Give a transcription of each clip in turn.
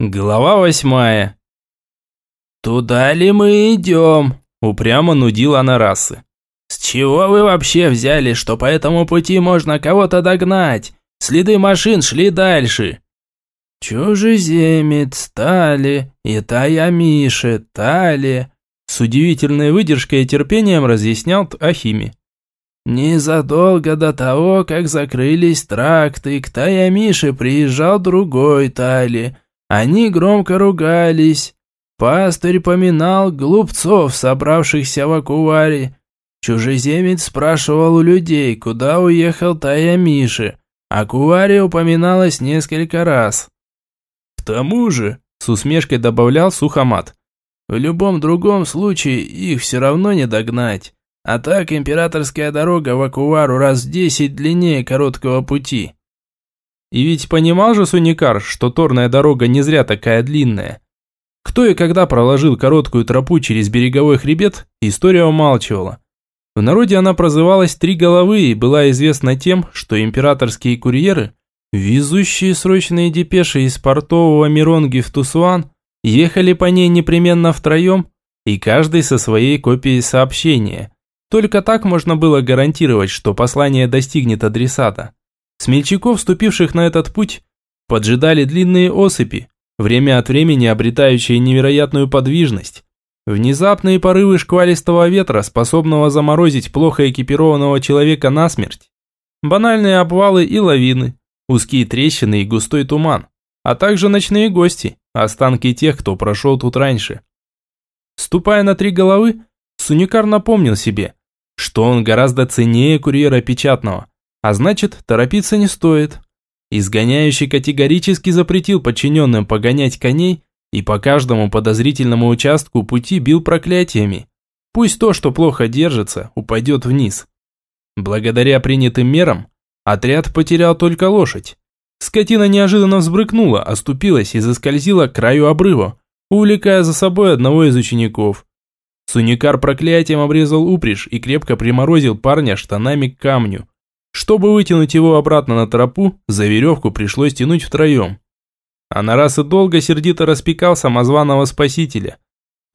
Глава восьмая. «Туда ли мы идем?» – упрямо нудила Анарасы. «С чего вы вообще взяли, что по этому пути можно кого-то догнать? Следы машин шли дальше». «Чужеземец, Тали, и Тая Миши, Тали», – с удивительной выдержкой и терпением разъяснял Ахими. Незадолго до того, как закрылись тракты, к Таямише приезжал другой Тали – они громко ругались. Пастырь поминал глупцов, собравшихся в Акуваре. Чужеземец спрашивал у людей, куда уехал Тая Миши. Акуваре упоминалось несколько раз. К тому же, с усмешкой добавлял Сухомат, в любом другом случае их все равно не догнать. А так императорская дорога в Акувару раз в десять длиннее короткого пути. И ведь понимал же Суникар, что торная дорога не зря такая длинная. Кто и когда проложил короткую тропу через береговой хребет, история умалчивала. В народе она прозывалась «Три головы» и была известна тем, что императорские курьеры, везущие срочные депеши из портового Миронги в Тусуан, ехали по ней непременно втроем, и каждый со своей копией сообщения. Только так можно было гарантировать, что послание достигнет адресата. Смельчаков, вступивших на этот путь, поджидали длинные осыпи, время от времени обретающие невероятную подвижность. Внезапные порывы шквалистого ветра, способного заморозить плохо экипированного человека насмерть. Банальные обвалы и лавины, узкие трещины и густой туман, а также ночные гости, останки тех, кто прошел тут раньше. Ступая на три головы, Суникар напомнил себе, что он гораздо ценнее курьера печатного, а значит, торопиться не стоит. Изгоняющий категорически запретил подчиненным погонять коней и по каждому подозрительному участку пути бил проклятиями. Пусть то, что плохо держится, упадет вниз. Благодаря принятым мерам, отряд потерял только лошадь. Скотина неожиданно взбрыкнула, оступилась и заскользила к краю обрыва, увлекая за собой одного из учеников. Суникар проклятием обрезал упряжь и крепко приморозил парня штанами к камню. Чтобы вытянуть его обратно на тропу, за веревку пришлось тянуть втроем. А на раз и долго сердито распекал самозваного спасителя.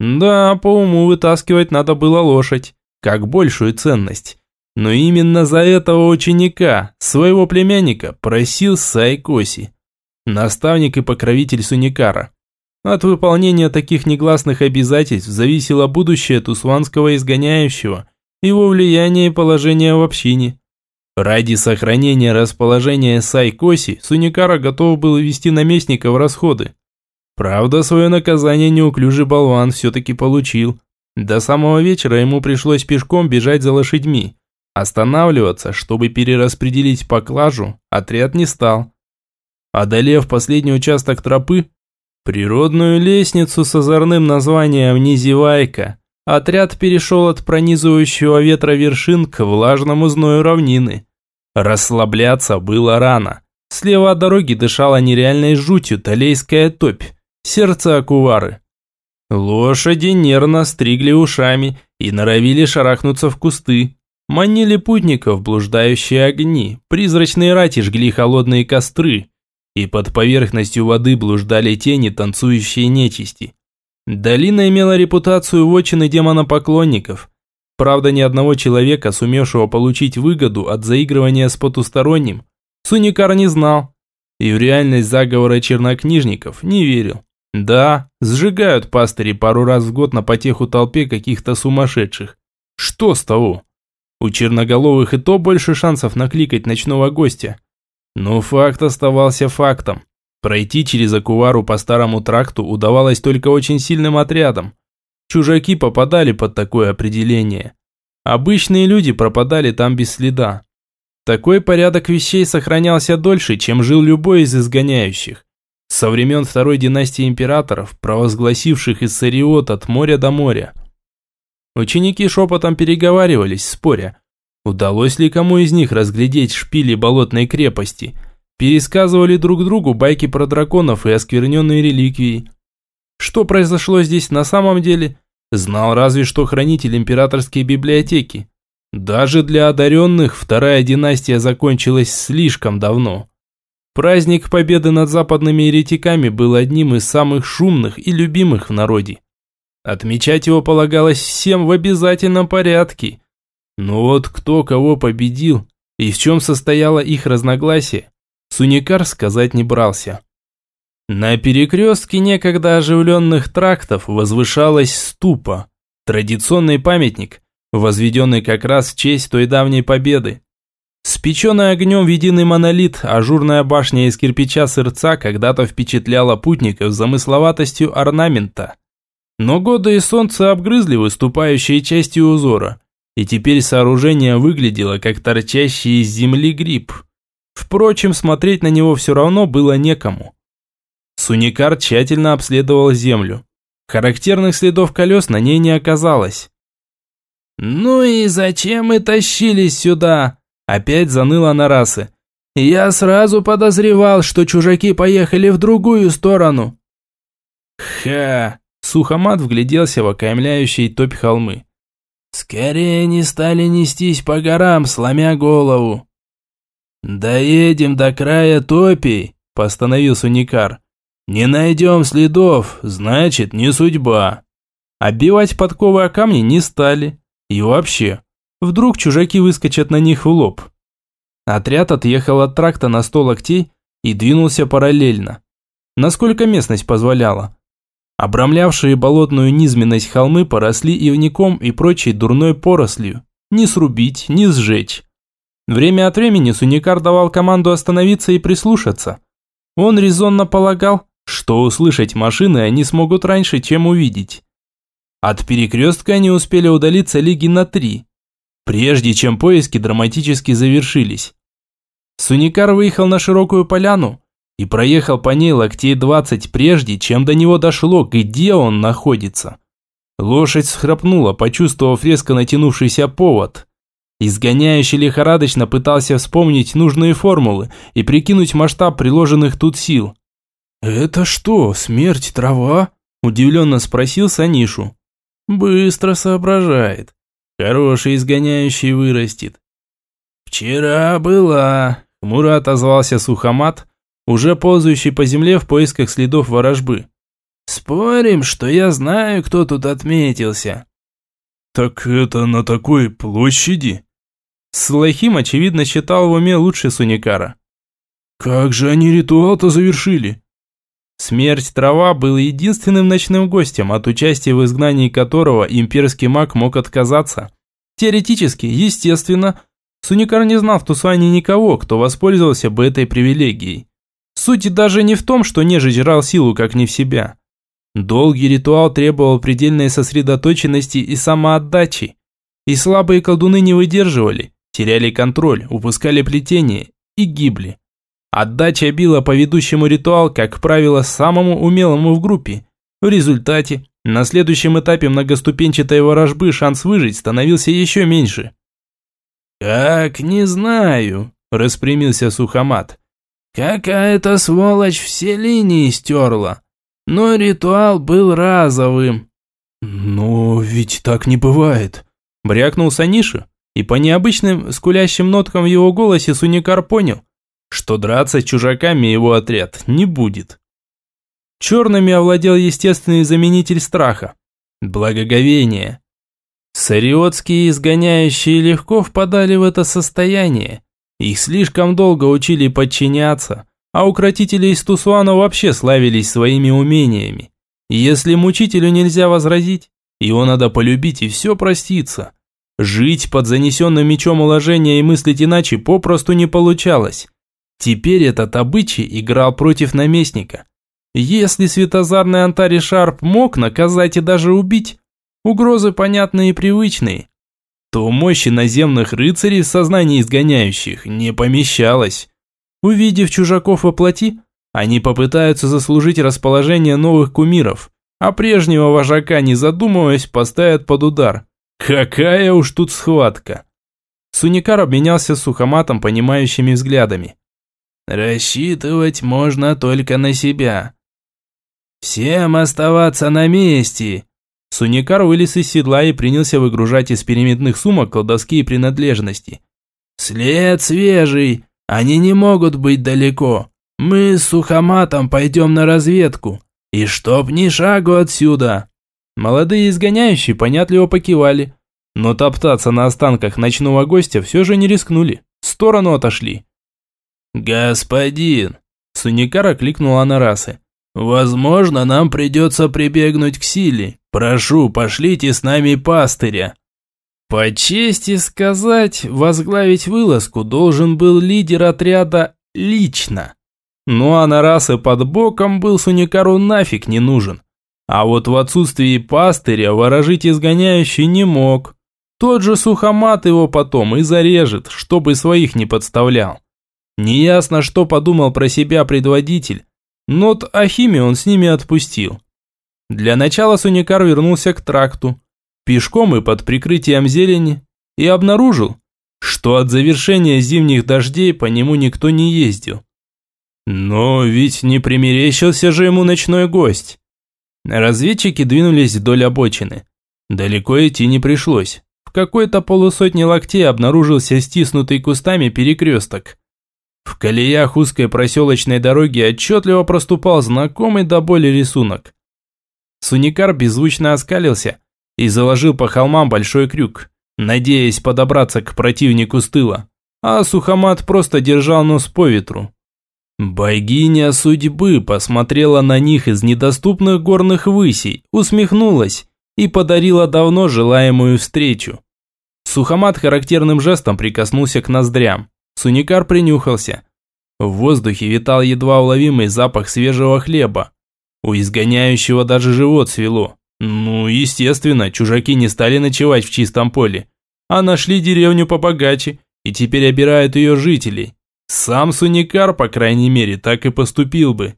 Да, по уму вытаскивать надо было лошадь, как большую ценность. Но именно за этого ученика, своего племянника, просил Сайкоси. Наставник и покровитель Суникара. От выполнения таких негласных обязательств зависело будущее тусванского изгоняющего, его влияние и положение в общине. Ради сохранения расположения Сайкоси Суникара готов был вести наместника в расходы. Правда, свое наказание неуклюжий болван все-таки получил. До самого вечера ему пришлось пешком бежать за лошадьми. Останавливаться, чтобы перераспределить поклажу, отряд не стал. Одолев последний участок тропы, природную лестницу с озорным названием Низивайка, отряд перешел от пронизывающего ветра вершин к влажному зною равнины. Расслабляться было рано. Слева от дороги дышала нереальной жутью талейская топь, сердце Акувары. Лошади нервно стригли ушами и норовили шарахнуться в кусты. Манили путников блуждающие огни, призрачные рати жгли холодные костры, и под поверхностью воды блуждали тени, танцующие нечисти. Долина имела репутацию вотчины демонопоклонников – Правда, ни одного человека, сумевшего получить выгоду от заигрывания с потусторонним, Суникар не знал. И в реальность заговора чернокнижников не верил. Да, сжигают пастыри пару раз в год на потеху толпе каких-то сумасшедших. Что с того? У черноголовых и то больше шансов накликать ночного гостя. Но факт оставался фактом. Пройти через Акувару по старому тракту удавалось только очень сильным отрядам, Чужаки попадали под такое определение. Обычные люди пропадали там без следа. Такой порядок вещей сохранялся дольше, чем жил любой из изгоняющих. Со времен второй династии императоров, провозгласивших Иссариот от моря до моря. Ученики шепотом переговаривались, споря, удалось ли кому из них разглядеть шпили болотной крепости. Пересказывали друг другу байки про драконов и оскверненные реликвии. Что произошло здесь на самом деле, знал разве что хранитель императорской библиотеки. Даже для одаренных вторая династия закончилась слишком давно. Праздник победы над западными еретиками был одним из самых шумных и любимых в народе. Отмечать его полагалось всем в обязательном порядке. Но вот кто кого победил и в чем состояло их разногласие, Суникар сказать не брался. На перекрестке некогда оживленных трактов возвышалась ступа, традиционный памятник, возведенный как раз в честь той давней победы. Спеченный огнем в единый монолит, ажурная башня из кирпича сырца когда-то впечатляла путников замысловатостью орнамента. Но годы и солнце обгрызли выступающие части узора, и теперь сооружение выглядело как торчащий из земли гриб. Впрочем, смотреть на него все равно было некому. Суникар тщательно обследовал землю. Характерных следов колес на ней не оказалось. «Ну и зачем мы тащились сюда?» Опять заныла Нарасы. «Я сразу подозревал, что чужаки поехали в другую сторону». «Ха!» Сухомат вгляделся в окаймляющие топь холмы. «Скорее не стали нестись по горам, сломя голову». «Доедем до края топей», – постановил Суникар. «Не найдем следов, значит, не судьба». Оббивать подковы о камни не стали. И вообще, Вдруг чужаки выскочат на них в лоб. Отряд отъехал от тракта на сто локтей и двинулся параллельно. Насколько местность позволяла. Обрамлявшие болотную низменность холмы поросли ивником и прочей дурной порослью. Не срубить, не сжечь. Время от времени Суникар давал команду остановиться и прислушаться. Он резонно полагал, что услышать машины они смогут раньше, чем увидеть. От перекрестка они успели удалиться лиги на три, прежде чем поиски драматически завершились. Суникар выехал на широкую поляну и проехал по ней локтей 20 прежде, чем до него дошло, где он находится. Лошадь схрапнула, почувствовав резко натянувшийся повод. Изгоняющий лихорадочно пытался вспомнить нужные формулы и прикинуть масштаб приложенных тут сил. «Это что, смерть трава?» – удивленно спросил Санишу. «Быстро соображает. Хороший изгоняющий вырастет. Вчера была, хмуро отозвался Сухомат, уже ползающий по земле в поисках следов ворожбы. Спорим, что я знаю, кто тут отметился. Так это на такой площади? Слахим, очевидно, считал в уме лучше Суникара. Как же они ритуал-то завершили? Смерть трава был единственным ночным гостем, от участия в изгнании которого имперский маг мог отказаться. Теоретически, естественно, Суникар не знал в Тусане никого, кто воспользовался бы этой привилегией. Суть даже не в том, что нежить жрал силу как не в себя. Долгий ритуал требовал предельной сосредоточенности и самоотдачи. И слабые колдуны не выдерживали, теряли контроль, упускали плетение и гибли. Отдача била по ведущему ритуал, как правило, самому умелому в группе. В результате, на следующем этапе многоступенчатой ворожбы шанс выжить становился еще меньше. «Как не знаю», – распрямился Сухомат. «Какая-то сволочь все линии стерла, но ритуал был разовым». «Но ведь так не бывает», – брякнул Саниша, и по необычным скулящим ноткам в его голосе Суникар понял, что драться с чужаками его отряд не будет. Черными овладел естественный заменитель страха – благоговение. Сариотские изгоняющие легко впадали в это состояние. Их слишком долго учили подчиняться, а укротители из Тусуана вообще славились своими умениями. если мучителю нельзя возразить, его надо полюбить и все проститься. Жить под занесенным мечом уложения и мыслить иначе попросту не получалось. Теперь этот обычай играл против наместника. Если светозарный Антари Шарп мог наказать и даже убить, угрозы понятные и привычные, то мощи наземных рыцарей в сознании изгоняющих не помещалось. Увидев чужаков во плоти, они попытаются заслужить расположение новых кумиров, а прежнего вожака, не задумываясь, поставят под удар. Какая уж тут схватка! Суникар обменялся Сухоматом понимающими взглядами. Рассчитывать можно только на себя. Всем оставаться на месте. Суникар вылез из седла и принялся выгружать из переметных сумок колдовские принадлежности. След свежий, они не могут быть далеко. Мы с Сухоматом пойдем на разведку. И чтоб ни шагу отсюда!» Молодые изгоняющие понятливо покивали, но топтаться на останках ночного гостя все же не рискнули, в сторону отошли. «Господин!» Суникара кликнула на расы. «Возможно, нам придется прибегнуть к силе. Прошу, пошлите с нами пастыря». По чести сказать, возглавить вылазку должен был лидер отряда лично. Ну а на расы под боком был Суникару нафиг не нужен. А вот в отсутствии пастыря ворожить изгоняющий не мог. Тот же сухомат его потом и зарежет, чтобы своих не подставлял. Неясно, что подумал про себя предводитель, но от Ахими он с ними отпустил. Для начала Суникар вернулся к тракту, пешком и под прикрытием зелени, и обнаружил, что от завершения зимних дождей по нему никто не ездил. Но ведь не примерещился же ему ночной гость. Разведчики двинулись вдоль обочины. Далеко идти не пришлось. В какой-то полусотне локтей обнаружился стиснутый кустами перекресток. В колеях узкой проселочной дороги отчетливо проступал знакомый до боли рисунок. Суникар беззвучно оскалился и заложил по холмам большой крюк, надеясь подобраться к противнику с тыла, а Сухомат просто держал нос по ветру. Богиня судьбы посмотрела на них из недоступных горных высей, усмехнулась и подарила давно желаемую встречу. Сухомат характерным жестом прикоснулся к ноздрям. Суникар принюхался. В воздухе витал едва уловимый запах свежего хлеба. У изгоняющего даже живот свело. Ну, естественно, чужаки не стали ночевать в чистом поле, а нашли деревню побогаче и теперь обирают ее жителей. Сам Суникар, по крайней мере, так и поступил бы.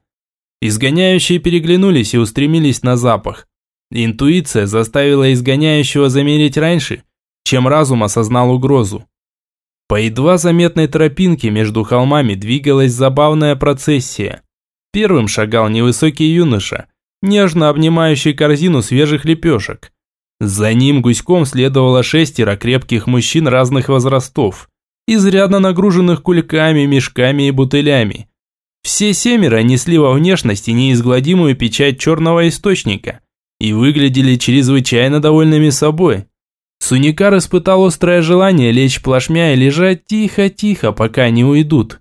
Изгоняющие переглянулись и устремились на запах. Интуиция заставила изгоняющего замереть раньше, чем разум осознал угрозу. По едва заметной тропинке между холмами двигалась забавная процессия. Первым шагал невысокий юноша, нежно обнимающий корзину свежих лепешек. За ним гуськом следовало шестеро крепких мужчин разных возрастов, изрядно нагруженных кульками, мешками и бутылями. Все семеро несли во внешности неизгладимую печать черного источника и выглядели чрезвычайно довольными собой. Суникар испытал острое желание лечь плашмя и лежать тихо-тихо, пока не уйдут.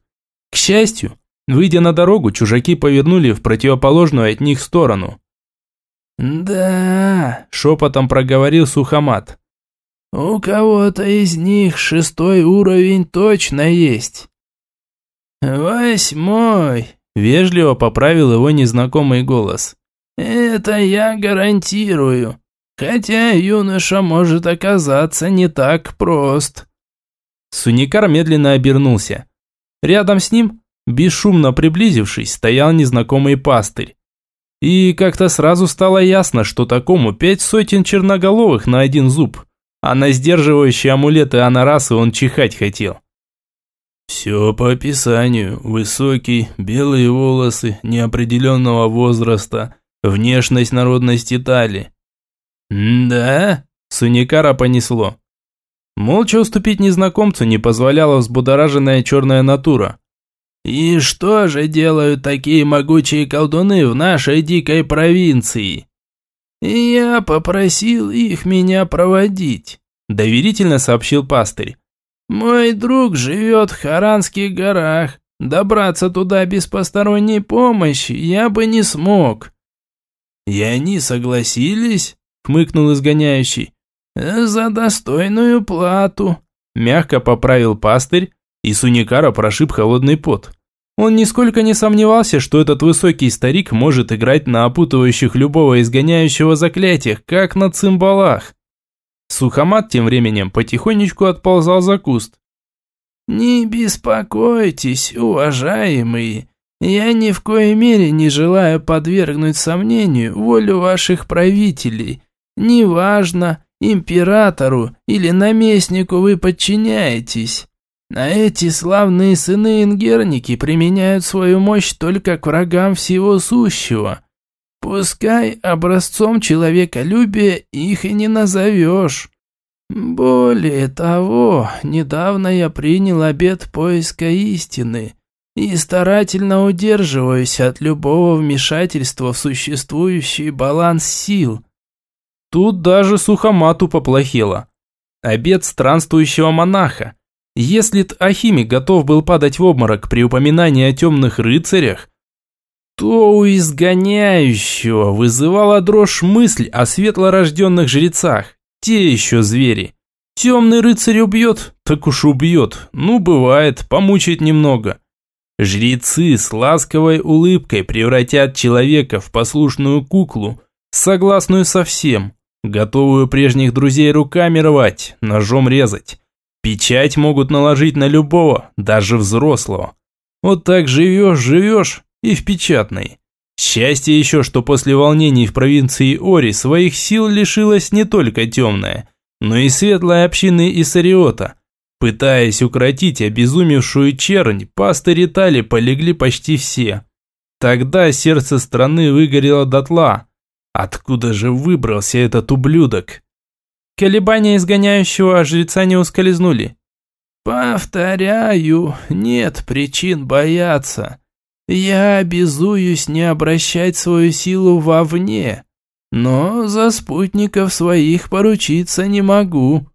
К счастью, выйдя на дорогу, чужаки повернули в противоположную от них сторону. «Да», – шепотом проговорил Сухомат. «У кого-то из них шестой уровень точно есть». «Восьмой», – вежливо поправил его незнакомый голос. «Это я гарантирую. Хотя юноша может оказаться не так прост. Суникар медленно обернулся. Рядом с ним, бесшумно приблизившись, стоял незнакомый пастырь. И как-то сразу стало ясно, что такому пять сотен черноголовых на один зуб, а на сдерживающие амулеты анарасы он чихать хотел. «Все по описанию. Высокий, белые волосы, неопределенного возраста, внешность народности Тали. «Да?» – Суникара понесло. Молча уступить незнакомцу не позволяла взбудораженная черная натура. «И что же делают такие могучие колдуны в нашей дикой провинции?» «Я попросил их меня проводить», – доверительно сообщил пастырь. «Мой друг живет в Харанских горах. Добраться туда без посторонней помощи я бы не смог». «И они согласились?» хмыкнул изгоняющий. «За достойную плату», – мягко поправил пастырь, и Суникара прошиб холодный пот. Он нисколько не сомневался, что этот высокий старик может играть на опутывающих любого изгоняющего заклятиях, как на цимбалах. Сухомат тем временем потихонечку отползал за куст. «Не беспокойтесь, уважаемые, я ни в коей мере не желаю подвергнуть сомнению волю ваших правителей Неважно, императору или наместнику вы подчиняетесь. А эти славные сыны-ингерники применяют свою мощь только к врагам всего сущего. Пускай образцом человеколюбия их и не назовешь. Более того, недавно я принял обет поиска истины. и старательно удерживаюсь от любого вмешательства в существующий баланс сил. Тут даже Сухомату поплохело. Обед странствующего монаха. Если Ахимик готов был падать в обморок при упоминании о темных рыцарях, то у изгоняющего вызывала дрожь мысль о светлорожденных жрецах. Те еще звери. Темный рыцарь убьет, так уж убьет. Ну, бывает, помучает немного. Жрецы с ласковой улыбкой превратят человека в послушную куклу, согласную со всем, готовую прежних друзей руками рвать, ножом резать. Печать могут наложить на любого, даже взрослого. Вот так живешь, живешь и в печатной. Счастье еще, что после волнений в провинции Ори своих сил лишилась не только темная, но и светлая община Исариота. Пытаясь укротить обезумевшую чернь, пастыри Тали полегли почти все. Тогда сердце страны выгорело дотла. Откуда же выбрался этот ублюдок? Колебания изгоняющего жреца не ускользнули. «Повторяю, нет причин бояться. Я обязуюсь не обращать свою силу вовне, но за спутников своих поручиться не могу».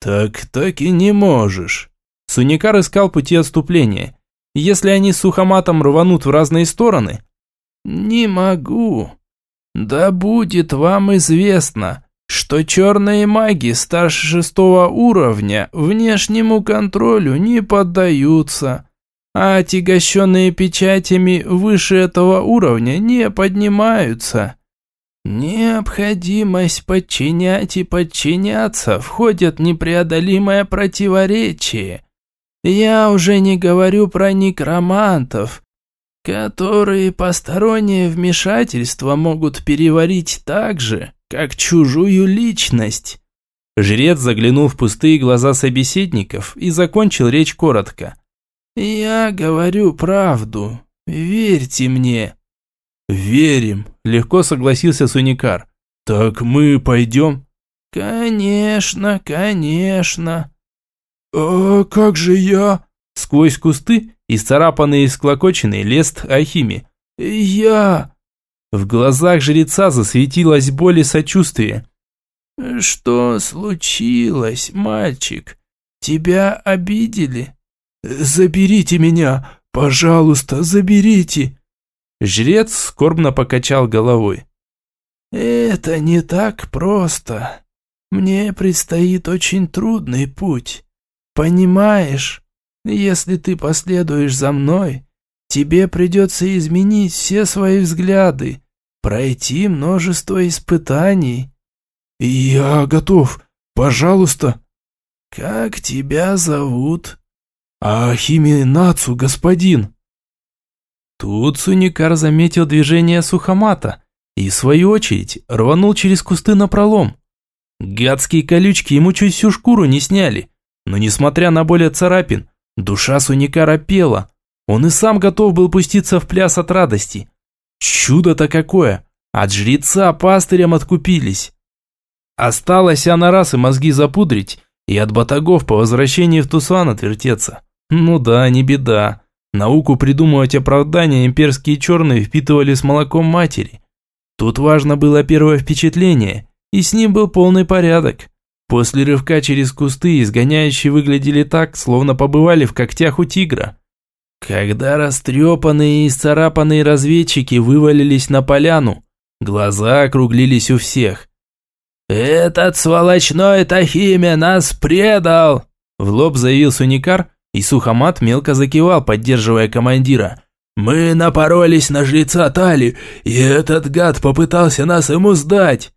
«Так так и не можешь». Суникар искал пути отступления. Если они с Сухоматом рванут в разные стороны? «Не могу. Да будет вам известно, что черные маги старше шестого уровня внешнему контролю не поддаются, а отягощенные печатями выше этого уровня не поднимаются». Необходимость подчинять и подчиняться входит в непреодолимое противоречие. Я уже не говорю про некромантов, которые постороннее вмешательство могут переварить так же, как чужую личность. Жрец заглянул в пустые глаза собеседников и закончил речь коротко. «Я говорю правду. Верьте мне». «Верим», – легко согласился Суникар. «Так мы пойдем?» «Конечно, конечно». «А как же я?» Сквозь кусты, исцарапанный и склокоченный, лест Ахими. «Я...» В глазах жреца засветилась боль и сочувствие. «Что случилось, мальчик? Тебя обидели?» «Заберите меня! Пожалуйста, заберите!» Жрец скорбно покачал головой. «Это не так просто. Мне предстоит очень трудный путь. Понимаешь, если ты последуешь за мной, тебе придется изменить все свои взгляды, пройти множество испытаний». «Я готов. Пожалуйста». «Как тебя зовут?» «Ахими Нацу, господин». Тут Суникар заметил движение Сухомата и, в свою очередь, рванул через кусты на пролом. Гадские колючки ему чуть всю шкуру не сняли, но, несмотря на боль от царапин, душа Суникара пела. Он и сам готов был пуститься в пляс от радости. Чудо-то какое! От жреца пастырям откупились. Осталось она раз и мозги запудрить, и от батагов по возвращении в Тусан отвертеться. Ну да, не беда. Науку придумывать оправдания имперские черные впитывали с молоком матери. Тут важно было первое впечатление, и с ним был полный порядок. После рывка через кусты изгоняющие выглядели так, словно побывали в когтях у тигра. Когда растрепанные и исцарапанные разведчики вывалились на поляну, глаза округлились у всех. «Этот сволочной Тахиме нас предал!» В лоб заявил Суникар, и Сухомат мелко закивал, поддерживая командира. «Мы напоролись на жреца Тали, и этот гад попытался нас ему сдать!»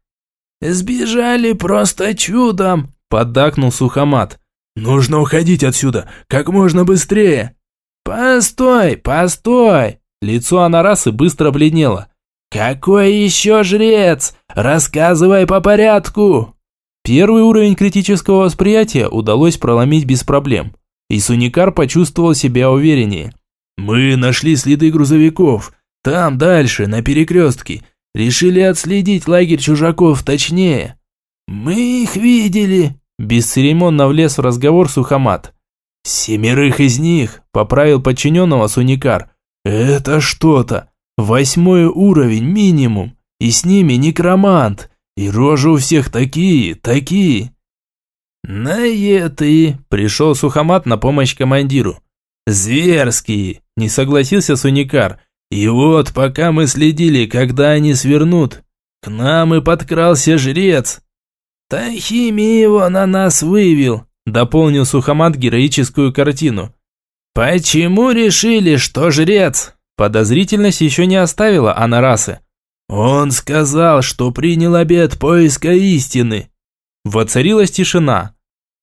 «Сбежали просто чудом!» – поддакнул Сухомат. «Нужно уходить отсюда, как можно быстрее!» «Постой, постой!» Лицо Анарасы быстро бледнело. «Какой еще жрец? Рассказывай по порядку!» Первый уровень критического восприятия удалось проломить без проблем и Суникар почувствовал себя увереннее. «Мы нашли следы грузовиков. Там, дальше, на перекрестке. Решили отследить лагерь чужаков точнее». «Мы их видели», – бесцеремонно влез в разговор Сухомат. Семерых из них, поправил подчиненного Суникар. Это что-то. Восьмой уровень минимум. И с ними некромант. И рожи у всех такие, такие. «Наеты!» – пришел Сухомат на помощь командиру. «Зверские!» – не согласился Суникар. «И вот, пока мы следили, когда они свернут, к нам и подкрался жрец!» «Тахими его на нас вывел!» – дополнил Сухомат героическую картину. «Почему решили, что жрец?» Подозрительность еще не оставила Анарасы. «Он сказал, что принял обет поиска истины». Воцарилась тишина.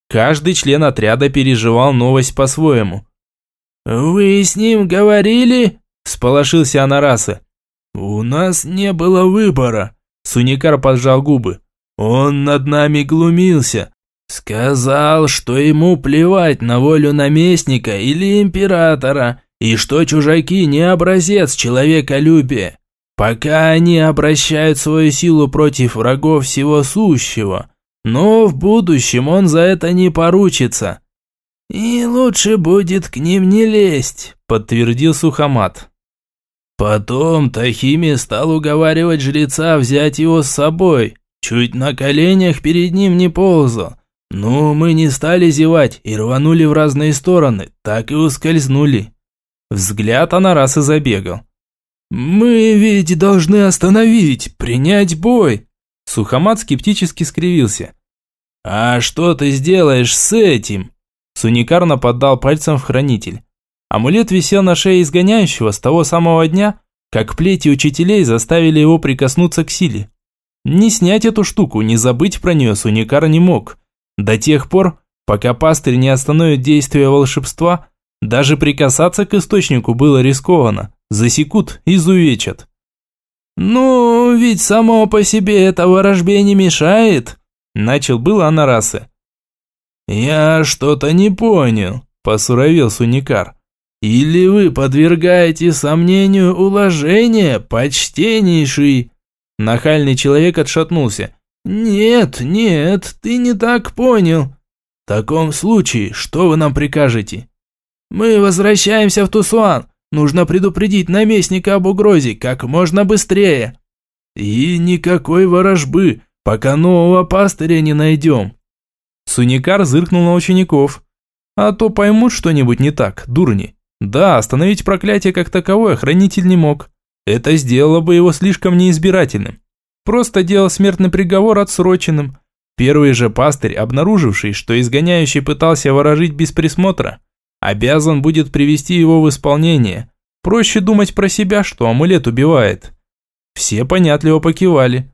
Каждый член отряда переживал новость по-своему. «Вы с ним говорили?» – сполошился Анарасы. «У нас не было выбора», – Суникар поджал губы. «Он над нами глумился. Сказал, что ему плевать на волю наместника или императора, и что чужаки не образец человеколюбия. Пока они обращают свою силу против врагов всего сущего, но в будущем он за это не поручится. И лучше будет к ним не лезть, подтвердил Сухомат. Потом Тахими стал уговаривать жреца взять его с собой, чуть на коленях перед ним не ползал. Но мы не стали зевать и рванули в разные стороны, так и ускользнули. Взгляд она раз и забегал. «Мы ведь должны остановить, принять бой!» Сухомат скептически скривился. «А что ты сделаешь с этим?» Суникар нападал пальцем в хранитель. Амулет висел на шее изгоняющего с того самого дня, как плети учителей заставили его прикоснуться к силе. Не снять эту штуку, не забыть про нее Суникар не мог. До тех пор, пока пастырь не остановит действие волшебства, даже прикасаться к источнику было рискованно, засекут, изувечат. «Ну, ведь само по себе это ворожбе не мешает», – начал было Анарасы. «Я что-то не понял», – посуровил Суникар. «Или вы подвергаете сомнению уложения, почтеннейший?» Нахальный человек отшатнулся. «Нет, нет, ты не так понял. В таком случае, что вы нам прикажете?» «Мы возвращаемся в Тусуан. Нужно предупредить наместника об угрозе как можно быстрее». «И никакой ворожбы, пока нового пастыря не найдем». Суникар зыркнул на учеников. «А то поймут что-нибудь не так, дурни. Да, остановить проклятие как таковое хранитель не мог. Это сделало бы его слишком неизбирательным. Просто делал смертный приговор отсроченным. Первый же пастырь, обнаруживший, что изгоняющий пытался ворожить без присмотра, обязан будет привести его в исполнение. Проще думать про себя, что амулет убивает. Все понятливо покивали.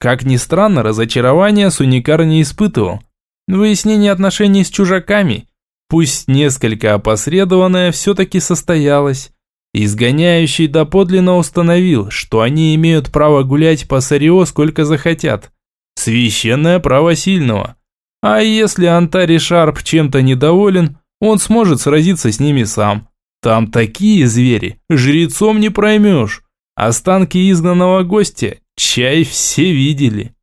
Как ни странно, разочарования Суникар не испытывал. Выяснение отношений с чужаками, пусть несколько опосредованное, все-таки состоялось. Изгоняющий доподлинно установил, что они имеют право гулять по Сарио сколько захотят. Священное право сильного. А если Антари Шарп чем-то недоволен, он сможет сразиться с ними сам. Там такие звери, жрецом не проймешь. Останки изгнанного гостя, чай все видели.